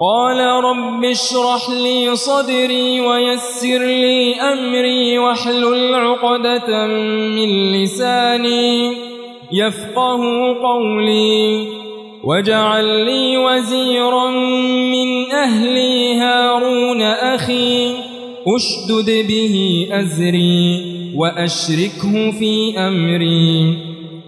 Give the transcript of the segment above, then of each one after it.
قال رب اشرح لي صدري ويسر لي أمري واحلل عقدة من لساني يفقه قولي واجعل لي وزيرا من أهلي هارون أخي أشدد به أزري وأشركه في أمري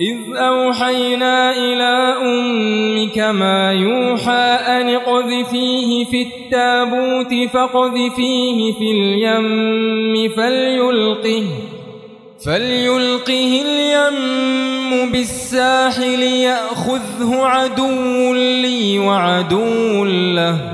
إذ أوحينا إلى أمك ما يوحى أن اقذفيه في التابوت فاقذفيه في اليم فليلقه فليلقه اليم بالساحل يأخذه عدو لي وعدو له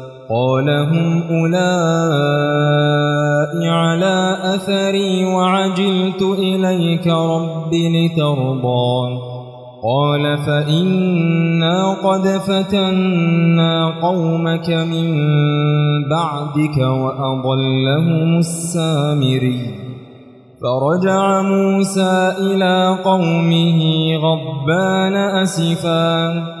قال هم أولئك على أثري وعجلت إليك رب لترضى قال فإنا قد فتنا قومك من بعدك وأضلهم السامري فرجع موسى إلى قومه غضبان أسفا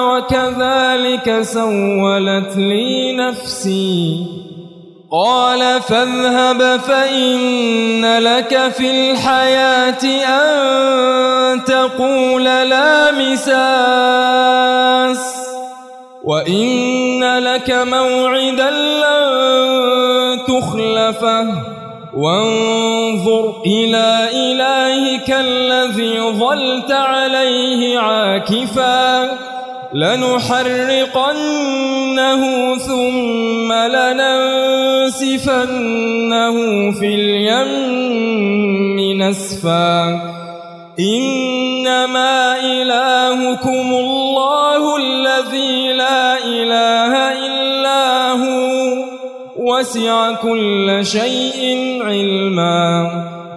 وكذلك سولت لي نفسي. قال فاذهب فإن لك في الحياة أن تقول لا مساس. وإن لك موعدا لن تخلفه. وانظر إلى إلهك الذي ظلت عليه عاكفا لنحرقنه ثم لننسفنه في اليم نسفا. إنما إلهكم الله الذي لا إله إلا هو وسع كل شيء علما.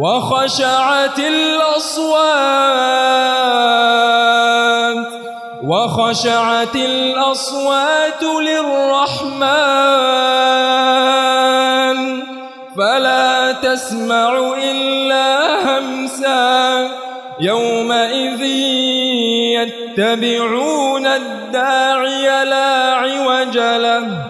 وخشعت الأصوات وخشعت الأصوات للرحمن. فلا تسمع إلا همسا يومئذ يتبعون الداعي لا عوج له.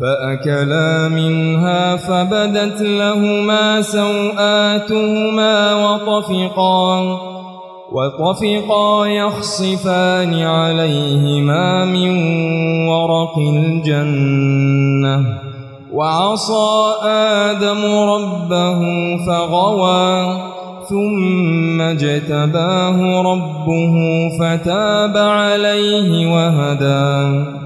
فأكلا منها فبدت لهما سوآتهما وطفقا وطفقا يخصفان عليهما من ورق الجنة. وعصى آدم ربه فغوى ثم اجتباه ربه فتاب عليه وهدى.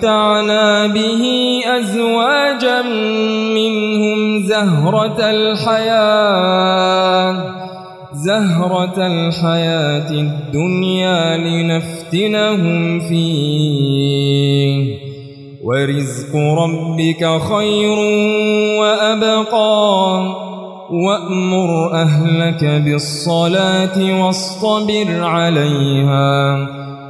متعنا به أزواجا منهم زهرة الحياة زهرة الحياة الدنيا لنفتنهم فيه. ورزق ربك خير وأبقى وأمر أهلك بالصلاة واصطبر عليها.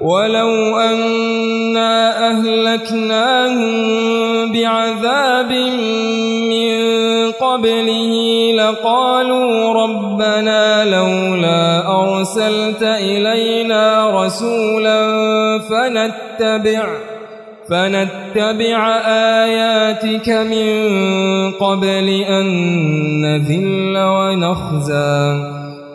ولو أنا أهلكناهم بعذاب من قبله لقالوا ربنا لولا أرسلت إلينا رسولا فنتبع فنتبع آياتك من قبل أن نذل ونخزى